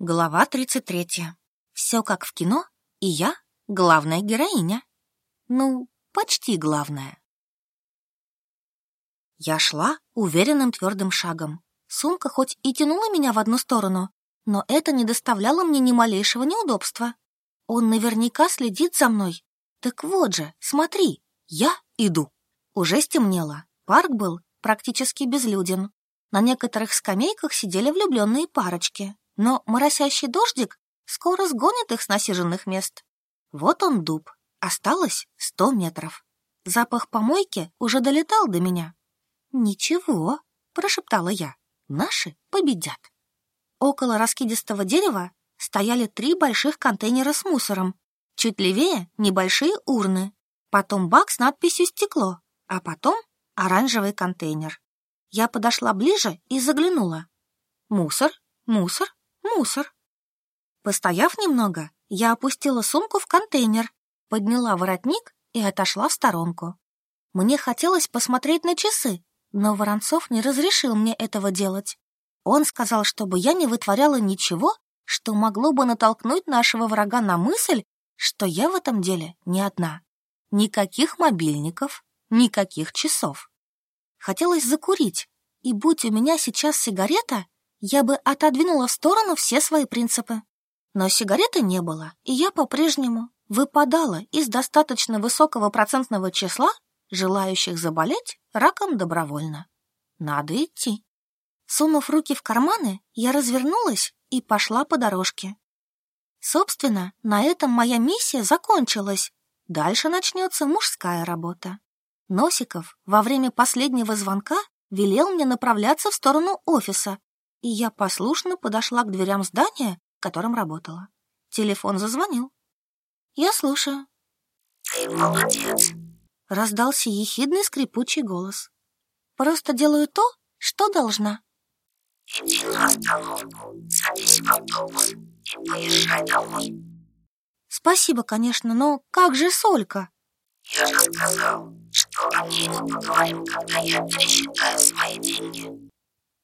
Глава 33. Все как в кино, и я — главная героиня. Ну, почти главная. Я шла уверенным твердым шагом. Сумка хоть и тянула меня в одну сторону, но это не доставляло мне ни малейшего неудобства. Он наверняка следит за мной. Так вот же, смотри, я иду. Уже стемнело. Парк был практически безлюден. На некоторых скамейках сидели влюбленные парочки, но моросящий дождик скоро сгонит их с насиженных мест. Вот он дуб. Осталось сто метров. Запах помойки уже долетал до меня. «Ничего», — прошептала я, — «наши победят». Около раскидистого дерева стояли три больших контейнера с мусором. Чуть левее — небольшие урны. Потом бак с надписью «Стекло», а потом оранжевый контейнер. Я подошла ближе и заглянула. Мусор, мусор, мусор. Постояв немного, я опустила сумку в контейнер, подняла воротник и отошла в сторонку. Мне хотелось посмотреть на часы, но Воронцов не разрешил мне этого делать. Он сказал, чтобы я не вытворяла ничего, что могло бы натолкнуть нашего врага на мысль, что я в этом деле не одна. Никаких мобильников, никаких часов. Хотелось закурить, и будь у меня сейчас сигарета, я бы отодвинула в сторону все свои принципы. Но сигареты не было, и я по-прежнему выпадала из достаточно высокого процентного числа желающих заболеть раком добровольно. Надо идти. Сунув руки в карманы, я развернулась и пошла по дорожке. Собственно, на этом моя миссия закончилась. Дальше начнется мужская работа. Носиков во время последнего звонка велел мне направляться в сторону офиса, и я послушно подошла к дверям здания, в котором работала. Телефон зазвонил. Я слушаю. «Ты молодец!» — раздался ехидный скрипучий голос. «Просто делаю то, что должна». «Иди на остановку, садись в автобус и поезжай домой». «Спасибо, конечно, но как же Солька?» «Я же сказал, что о ней мы поговорим, когда я пересчитаю свои деньги».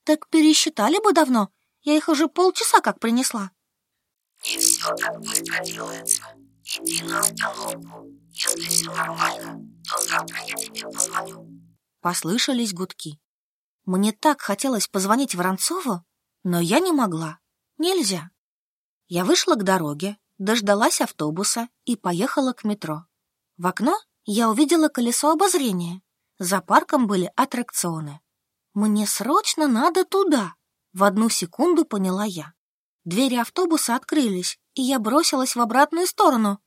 Так пересчитали бы давно. Я их уже полчаса как принесла. Не все так быстро делается. Иди на остановку. Если все нормально, то завтра я тебе позвоню. Послышались гудки. Мне так хотелось позвонить Воронцову, но я не могла. Нельзя. Я вышла к дороге, дождалась автобуса и поехала к метро. В окно я увидела колесо обозрения. За парком были аттракционы. Мне срочно надо туда. В одну секунду поняла я. Двери автобуса открылись, и я бросилась в обратную сторону.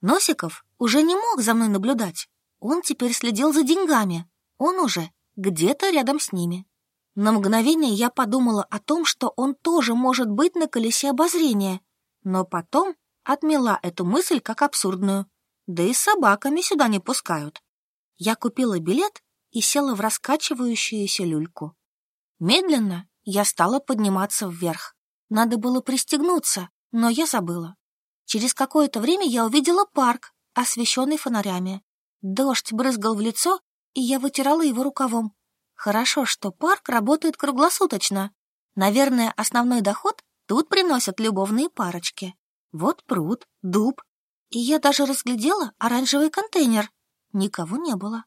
Носиков уже не мог за мной наблюдать. Он теперь следил за деньгами. Он уже где-то рядом с ними. На мгновение я подумала о том, что он тоже может быть на колесе обозрения, но потом отмела эту мысль как абсурдную. Да и с собаками сюда не пускают. Я купила билет и села в раскачивающуюся люльку. Медленно я стала подниматься вверх. Надо было пристегнуться, но я забыла. Через какое-то время я увидела парк, освещенный фонарями. Дождь брызгал в лицо, и я вытирала его рукавом. Хорошо, что парк работает круглосуточно. Наверное, основной доход тут приносят любовные парочки. Вот пруд, дуб. И я даже разглядела оранжевый контейнер. Никого не было.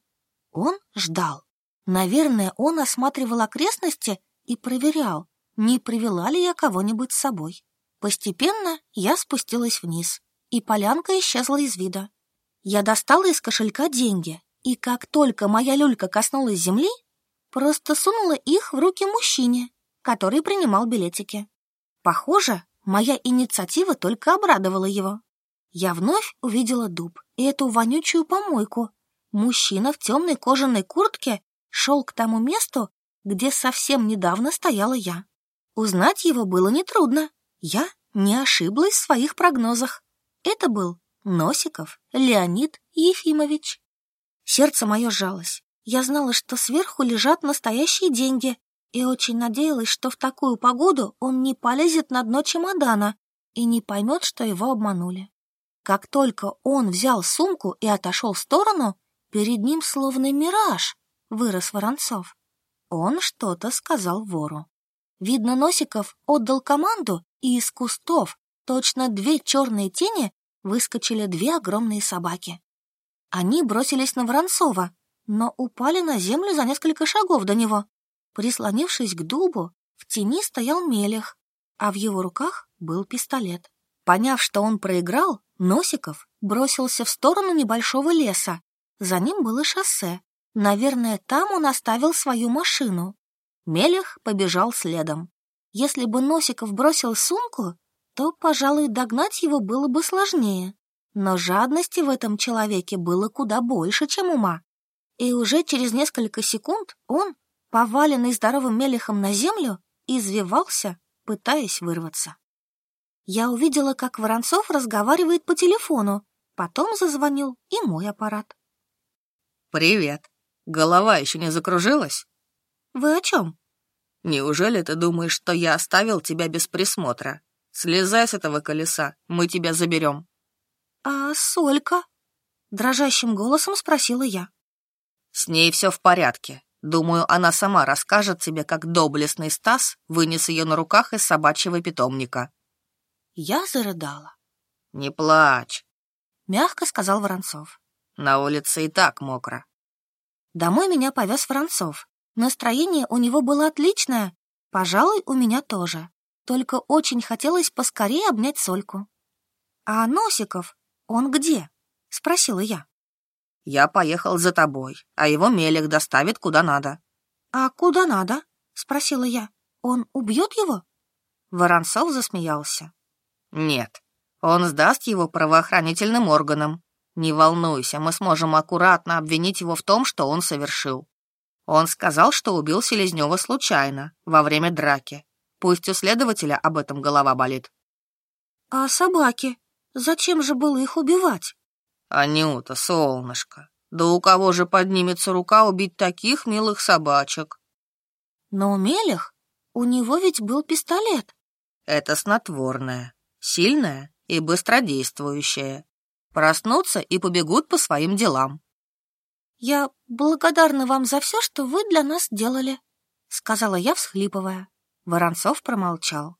Он ждал. Наверное, он осматривал окрестности и проверял, не привела ли я кого-нибудь с собой. Постепенно я спустилась вниз, и полянка исчезла из вида. Я достала из кошелька деньги, и как только моя люлька коснулась земли, просто сунула их в руки мужчине, который принимал билетики. Похоже, моя инициатива только обрадовала его. Я вновь увидела дуб и эту вонючую помойку, Мужчина в темной кожаной куртке шел к тому месту, где совсем недавно стояла я. Узнать его было нетрудно. Я не ошиблась в своих прогнозах. Это был Носиков Леонид Ефимович. Сердце мое сжалось. Я знала, что сверху лежат настоящие деньги, и очень надеялась, что в такую погоду он не полезет на дно чемодана и не поймет, что его обманули. Как только он взял сумку и отошел в сторону, Перед ним словно мираж вырос Воронцов. Он что-то сказал вору. Видно, Носиков отдал команду, и из кустов, точно две черные тени, выскочили две огромные собаки. Они бросились на Воронцова, но упали на землю за несколько шагов до него. Прислонившись к дубу, в тени стоял Мелех, а в его руках был пистолет. Поняв, что он проиграл, Носиков бросился в сторону небольшого леса. За ним было шоссе. Наверное, там он оставил свою машину. Мелех побежал следом. Если бы Носиков бросил сумку, то, пожалуй, догнать его было бы сложнее. Но жадности в этом человеке было куда больше, чем ума. И уже через несколько секунд он, поваленный здоровым мелехом на землю, извивался, пытаясь вырваться. Я увидела, как Воронцов разговаривает по телефону. Потом зазвонил и мой аппарат. «Привет. Голова еще не закружилась?» «Вы о чем?» «Неужели ты думаешь, что я оставил тебя без присмотра? Слезай с этого колеса, мы тебя заберем». «А Солька?» Дрожащим голосом спросила я. «С ней все в порядке. Думаю, она сама расскажет тебе, как доблестный Стас вынес ее на руках из собачьего питомника». Я зарыдала. «Не плачь», — мягко сказал Воронцов. «На улице и так мокро». Домой меня повез Воронцов. Настроение у него было отличное. Пожалуй, у меня тоже. Только очень хотелось поскорее обнять Сольку. «А Носиков, он где?» — спросила я. «Я поехал за тобой, а его Мелик доставит куда надо». «А куда надо?» — спросила я. «Он убьет его?» Воронцов засмеялся. Нет, он сдаст его правоохранительным органам. Не волнуйся, мы сможем аккуратно обвинить его в том, что он совершил. Он сказал, что убил Селезнева случайно, во время драки. Пусть у следователя об этом голова болит. А собаки? Зачем же было их убивать? Анюта, солнышко, да у кого же поднимется рука убить таких милых собачек? Но у Мелех, у него ведь был пистолет. Это снотворное сильная и быстродействующая. Проснутся и побегут по своим делам. «Я благодарна вам за все, что вы для нас делали», — сказала я, всхлипывая. Воронцов промолчал.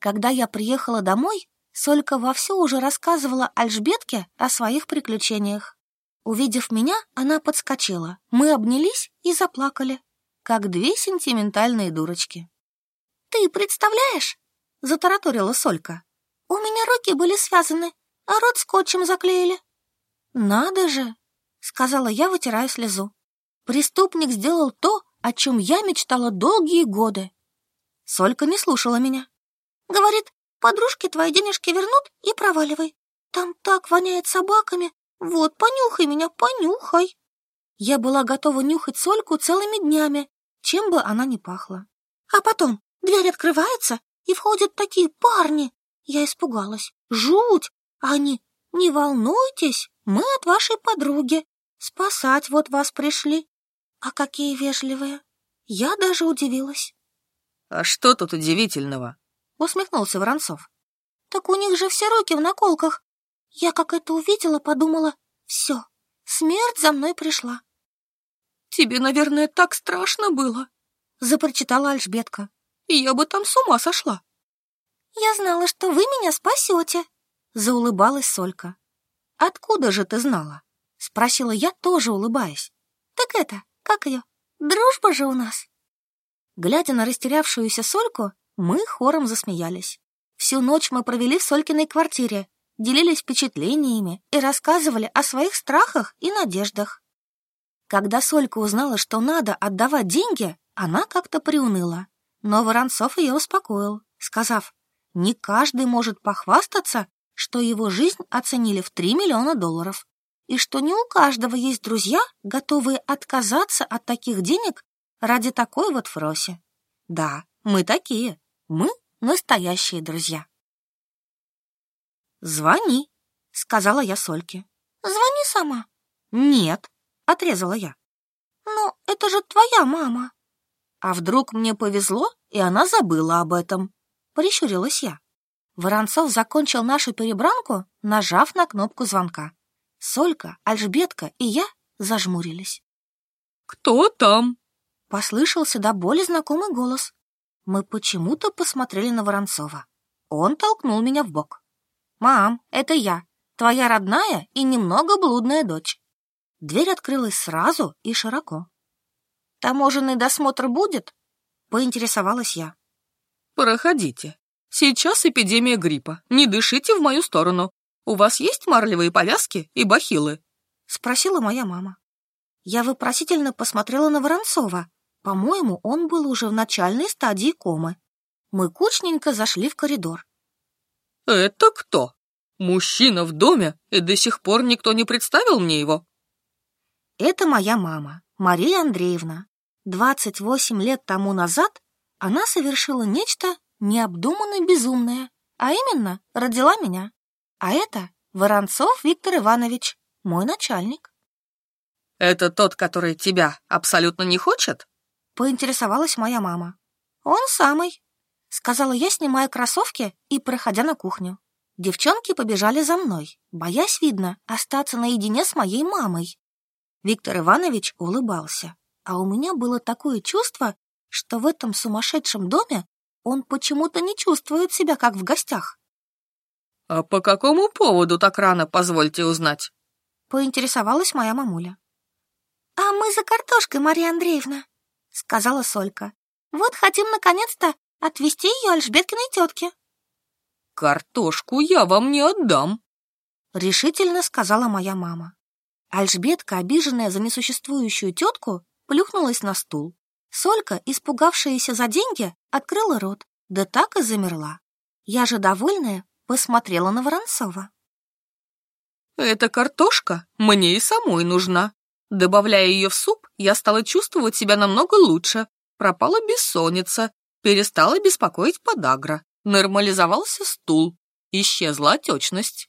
Когда я приехала домой, Солька вовсю уже рассказывала Альжбетке о своих приключениях. Увидев меня, она подскочила. Мы обнялись и заплакали, как две сентиментальные дурочки. «Ты представляешь?» — затараторила Солька. У меня руки были связаны, а рот скотчем заклеили. Надо же, сказала я, вытирая слезу. Преступник сделал то, о чем я мечтала долгие годы. Солька не слушала меня. Говорит, подружки твои денежки вернут и проваливай. Там так воняет собаками. Вот, понюхай меня, понюхай. Я была готова нюхать Сольку целыми днями, чем бы она ни пахла. А потом дверь открывается, и входят такие парни, я испугалась. Жуть! Они, не волнуйтесь, мы от вашей подруги. Спасать вот вас пришли. А какие вежливые. Я даже удивилась. А что тут удивительного? Усмехнулся Воронцов. Так у них же все руки в наколках. Я как это увидела, подумала, все, смерть за мной пришла. Тебе, наверное, так страшно было, запрочитала Альжбетка. Я бы там с ума сошла. «Я знала, что вы меня спасете», — заулыбалась Солька. «Откуда же ты знала?» — спросила я, тоже улыбаясь. «Так это, как ее, дружба же у нас». Глядя на растерявшуюся Сольку, мы хором засмеялись. Всю ночь мы провели в Солькиной квартире, делились впечатлениями и рассказывали о своих страхах и надеждах. Когда Солька узнала, что надо отдавать деньги, она как-то приуныла. Но Воронцов ее успокоил, сказав, не каждый может похвастаться, что его жизнь оценили в 3 миллиона долларов, и что не у каждого есть друзья, готовые отказаться от таких денег ради такой вот фроси. Да, мы такие. Мы настоящие друзья. «Звони», — сказала я Сольке. «Звони сама». «Нет», — отрезала я. «Но это же твоя мама». А вдруг мне повезло, и она забыла об этом? Прищурилась я. Воронцов закончил нашу перебранку, нажав на кнопку звонка. Солька, Альжбетка и я зажмурились. «Кто там?» Послышался до боли знакомый голос. Мы почему-то посмотрели на Воронцова. Он толкнул меня в бок. «Мам, это я, твоя родная и немного блудная дочь». Дверь открылась сразу и широко. «Таможенный досмотр будет?» — поинтересовалась я. «Проходите. Сейчас эпидемия гриппа. Не дышите в мою сторону. У вас есть марлевые повязки и бахилы?» — спросила моя мама. Я вопросительно посмотрела на Воронцова. По-моему, он был уже в начальной стадии комы. Мы кучненько зашли в коридор. «Это кто? Мужчина в доме, и до сих пор никто не представил мне его?» Это моя мама, Мария Андреевна. 28 лет тому назад она совершила нечто необдуманно безумное, а именно родила меня. А это Воронцов Виктор Иванович, мой начальник. «Это тот, который тебя абсолютно не хочет?» Поинтересовалась моя мама. «Он самый», — сказала я, снимая кроссовки и проходя на кухню. Девчонки побежали за мной, боясь, видно, остаться наедине с моей мамой. Виктор Иванович улыбался, а у меня было такое чувство, что в этом сумасшедшем доме он почему-то не чувствует себя как в гостях. «А по какому поводу так рано, позвольте узнать?» — поинтересовалась моя мамуля. «А мы за картошкой, Мария Андреевна», — сказала Солька. «Вот хотим наконец-то отвезти ее Альжбеткиной тетке». «Картошку я вам не отдам», — решительно сказала моя мама. Альжбетка, обиженная за несуществующую тетку, плюхнулась на стул. Солька, испугавшаяся за деньги, открыла рот, да так и замерла. Я же, довольная, посмотрела на Воронцова. «Эта картошка мне и самой нужна. Добавляя ее в суп, я стала чувствовать себя намного лучше. Пропала бессонница, перестала беспокоить подагра, нормализовался стул, исчезла отечность».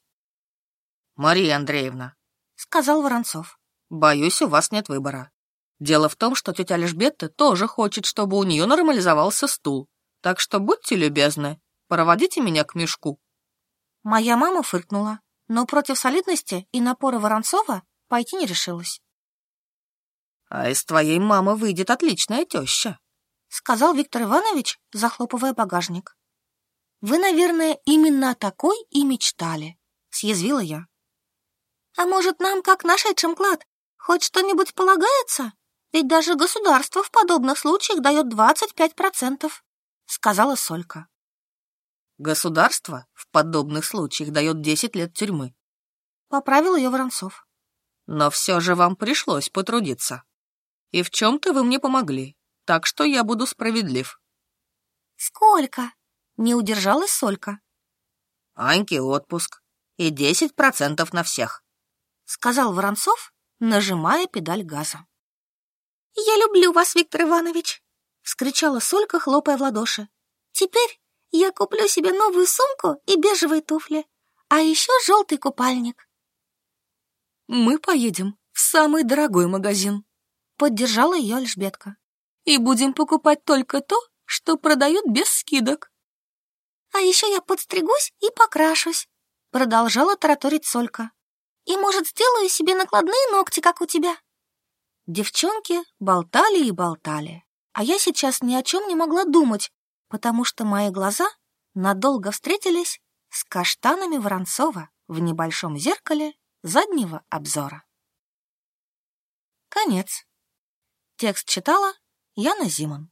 «Мария Андреевна», — сказал Воронцов, — «боюсь, у вас нет выбора. Дело в том, что тетя Лишбетта тоже хочет, чтобы у нее нормализовался стул. Так что будьте любезны, проводите меня к мешку». Моя мама фыркнула, но против солидности и напора Воронцова пойти не решилась. «А из твоей мамы выйдет отличная теща», — сказал Виктор Иванович, захлопывая багажник. «Вы, наверное, именно такой и мечтали», — съязвила я. «А может, нам, как нашедшим клад, хоть что-нибудь полагается?» Ведь даже государство в подобных случаях дает 25%, сказала Солька. Государство в подобных случаях дает 10 лет тюрьмы. Поправил ее Воронцов. Но все же вам пришлось потрудиться. И в чем-то вы мне помогли, так что я буду справедлив. Сколько? Не удержалась Солька. Аньке отпуск и 10% на всех, сказал Воронцов, нажимая педаль газа. «Я люблю вас, Виктор Иванович!» — вскричала Солька, хлопая в ладоши. «Теперь я куплю себе новую сумку и бежевые туфли, а еще желтый купальник». «Мы поедем в самый дорогой магазин», — поддержала ее Альжбетка. «И будем покупать только то, что продают без скидок». «А еще я подстригусь и покрашусь», — продолжала тараторить Солька. «И, может, сделаю себе накладные ногти, как у тебя». Девчонки болтали и болтали, а я сейчас ни о чем не могла думать, потому что мои глаза надолго встретились с каштанами Воронцова в небольшом зеркале заднего обзора. Конец. Текст читала Яна Зиман.